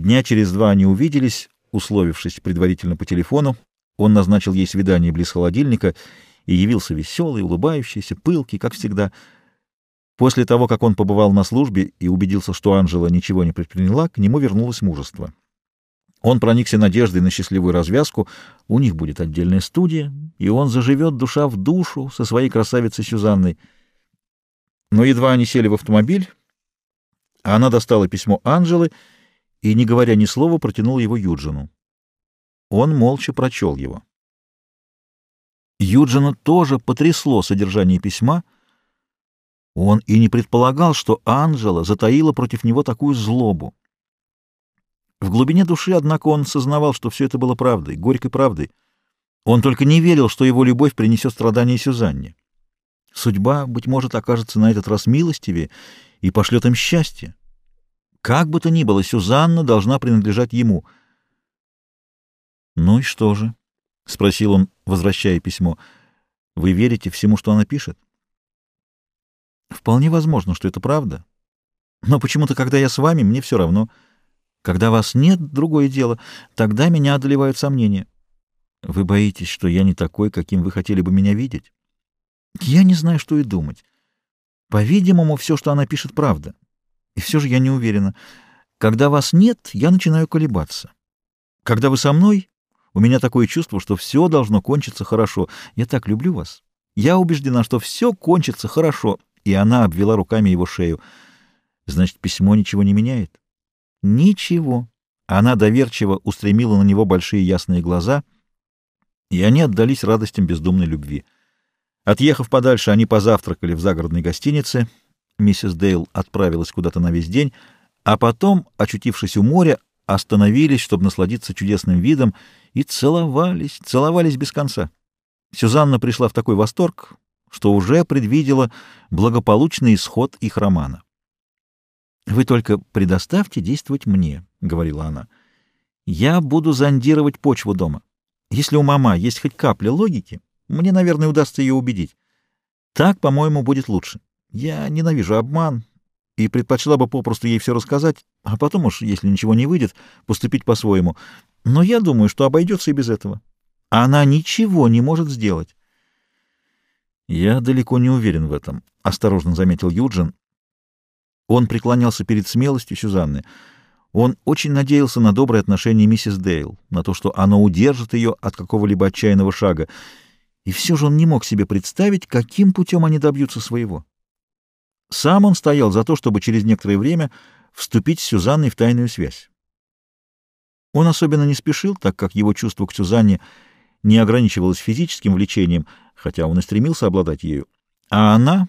Дня через два они увиделись, условившись предварительно по телефону. Он назначил ей свидание близ холодильника и явился веселый, улыбающийся, пылкий, как всегда. После того, как он побывал на службе и убедился, что Анжела ничего не предприняла, к нему вернулось мужество. Он проникся надеждой на счастливую развязку, у них будет отдельная студия, и он заживет душа в душу со своей красавицей Сюзанной. Но едва они сели в автомобиль, она достала письмо Анжелы и, не говоря ни слова, протянула его Юджину. Он молча прочел его. Юджина тоже потрясло содержание письма. Он и не предполагал, что Анжела затаила против него такую злобу. В глубине души, однако, он сознавал, что все это было правдой, горькой правдой. Он только не верил, что его любовь принесет страдания Сюзанне. Судьба, быть может, окажется на этот раз милостивее и пошлет им счастье. Как бы то ни было, Сюзанна должна принадлежать ему. «Ну и что же?» — спросил он, возвращая письмо. «Вы верите всему, что она пишет?» «Вполне возможно, что это правда. Но почему-то, когда я с вами, мне все равно. Когда вас нет, другое дело. Тогда меня одолевают сомнения. Вы боитесь, что я не такой, каким вы хотели бы меня видеть?» «Я не знаю, что и думать. По-видимому, все, что она пишет, правда. И все же я не уверена. Когда вас нет, я начинаю колебаться. Когда вы со мной, у меня такое чувство, что все должно кончиться хорошо. Я так люблю вас. Я убеждена, что все кончится хорошо. И она обвела руками его шею. Значит, письмо ничего не меняет? Ничего. Она доверчиво устремила на него большие ясные глаза, и они отдались радостям бездумной любви. Отъехав подальше, они позавтракали в загородной гостинице — миссис Дейл отправилась куда-то на весь день, а потом, очутившись у моря, остановились, чтобы насладиться чудесным видом, и целовались, целовались без конца. Сюзанна пришла в такой восторг, что уже предвидела благополучный исход их романа. «Вы только предоставьте действовать мне», — говорила она. «Я буду зондировать почву дома. Если у мама есть хоть капля логики, мне, наверное, удастся ее убедить. Так, по-моему, будет лучше. Я ненавижу обман и предпочла бы попросту ей все рассказать, а потом уж, если ничего не выйдет, поступить по-своему. Но я думаю, что обойдется и без этого. Она ничего не может сделать. Я далеко не уверен в этом, — осторожно заметил Юджин. Он преклонялся перед смелостью Сюзанны. Он очень надеялся на доброе отношение миссис Дейл, на то, что оно удержит ее от какого-либо отчаянного шага. И все же он не мог себе представить, каким путем они добьются своего. Сам он стоял за то, чтобы через некоторое время вступить с Сюзанной в тайную связь. Он особенно не спешил, так как его чувство к Сюзанне не ограничивалось физическим влечением, хотя он и стремился обладать ею, а она,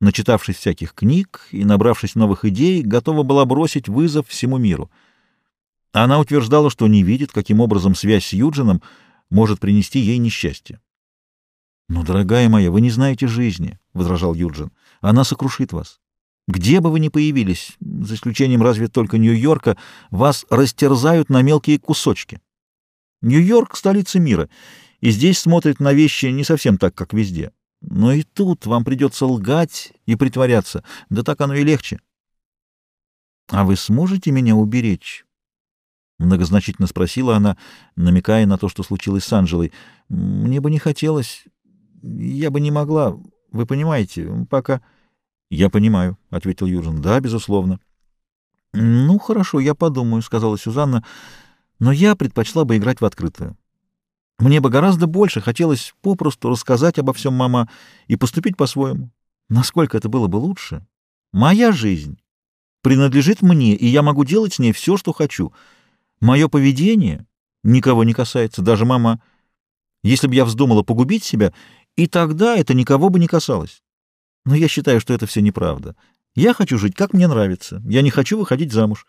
начитавшись всяких книг и набравшись новых идей, готова была бросить вызов всему миру. Она утверждала, что не видит, каким образом связь с Юджином может принести ей несчастье. «Но, дорогая моя, вы не знаете жизни», — возражал Юджин. «Она сокрушит вас. Где бы вы ни появились, за исключением разве только Нью-Йорка, вас растерзают на мелкие кусочки. Нью-Йорк — столица мира, и здесь смотрят на вещи не совсем так, как везде. Но и тут вам придется лгать и притворяться. Да так оно и легче». «А вы сможете меня уберечь?» — многозначительно спросила она, намекая на то, что случилось с Анжелой. «Мне бы не хотелось...» Я бы не могла, вы понимаете, пока... — Я понимаю, — ответил Южин. — Да, безусловно. — Ну, хорошо, я подумаю, — сказала Сюзанна, — но я предпочла бы играть в открытую. Мне бы гораздо больше хотелось попросту рассказать обо всем мама и поступить по-своему. Насколько это было бы лучше? Моя жизнь принадлежит мне, и я могу делать с ней все, что хочу. Мое поведение никого не касается, даже мама. Если бы я вздумала погубить себя, и тогда это никого бы не касалось. Но я считаю, что это все неправда. Я хочу жить, как мне нравится. Я не хочу выходить замуж.